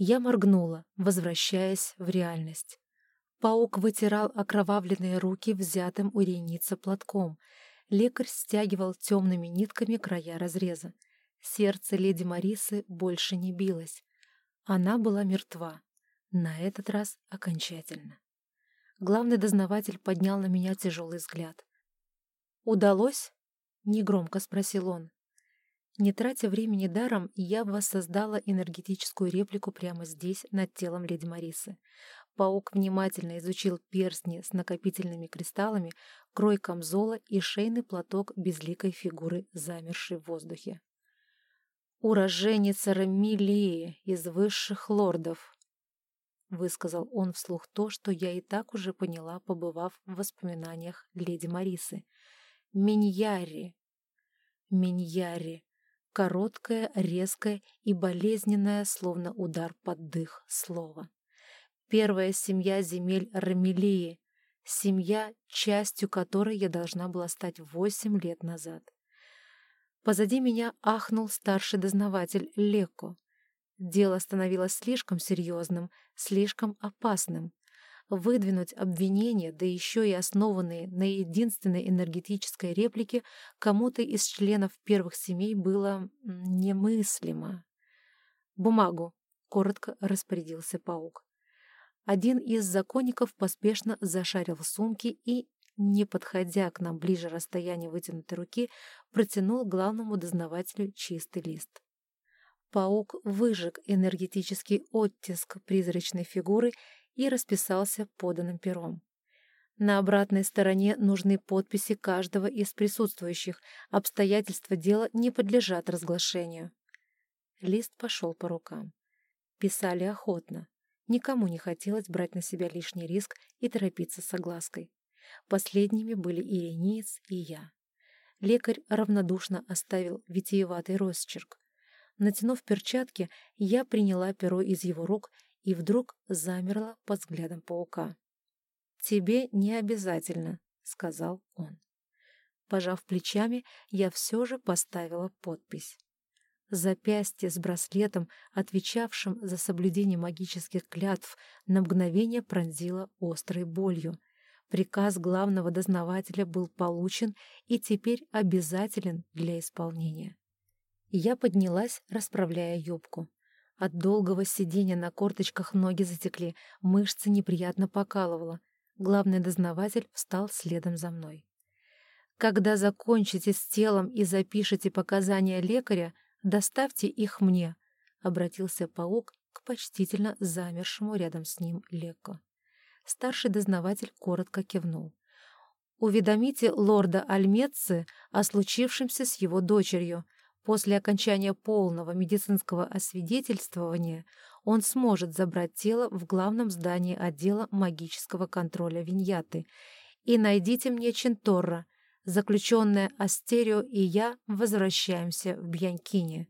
Я моргнула, возвращаясь в реальность. Паук вытирал окровавленные руки взятым у рейницы платком. Лекарь стягивал темными нитками края разреза. Сердце леди Марисы больше не билось. Она была мертва. На этот раз окончательно. Главный дознаватель поднял на меня тяжелый взгляд. «Удалось?» — негромко спросил он. Не тратя времени даром, я воссоздала энергетическую реплику прямо здесь, над телом леди Марисы. Паук внимательно изучил перстни с накопительными кристаллами, крой камзола и шейный платок безликой фигуры, замершей в воздухе. «Уроженец Рамилии из высших лордов», — высказал он вслух то, что я и так уже поняла, побывав в воспоминаниях леди Марисы. «Миньяри». «Миньяри». Короткое, резкое и болезненное, словно удар под дых, слово. Первая семья земель Рамелии, семья, частью которой я должна была стать восемь лет назад. Позади меня ахнул старший дознаватель Леко. Дело становилось слишком серьезным, слишком опасным. Выдвинуть обвинения, да еще и основанные на единственной энергетической реплике, кому-то из членов первых семей было немыслимо. «Бумагу», — коротко распорядился паук. Один из законников поспешно зашарил сумки и, не подходя к нам ближе расстояния вытянутой руки, протянул главному дознавателю чистый лист. Паук выжег энергетический оттиск призрачной фигуры и расписался поданным пером. На обратной стороне нужны подписи каждого из присутствующих, обстоятельства дела не подлежат разглашению. Лист пошел по рукам. Писали охотно. Никому не хотелось брать на себя лишний риск и торопиться с оглаской. Последними были Ирениец и я. Лекарь равнодушно оставил витиеватый росчерк. Натянув перчатки, я приняла перо из его рук и вдруг замерла под взглядом паука. «Тебе не обязательно», — сказал он. Пожав плечами, я все же поставила подпись. Запястье с браслетом, отвечавшим за соблюдение магических клятв, на мгновение пронзило острой болью. Приказ главного дознавателя был получен и теперь обязателен для исполнения. Я поднялась, расправляя юбку. От долгого сидения на корточках ноги затекли, мышцы неприятно покалывало. Главный дознаватель встал следом за мной. «Когда закончите с телом и запишете показания лекаря, Доставьте их мне», — обратился паук к почтительно замершему рядом с ним Лекко. Старший дознаватель коротко кивнул. «Уведомите лорда Альмецы о случившемся с его дочерью. После окончания полного медицинского освидетельствования он сможет забрать тело в главном здании отдела магического контроля Виньяты. И найдите мне Ченторра, Заключенная Астерио и я возвращаемся в Бьянкине.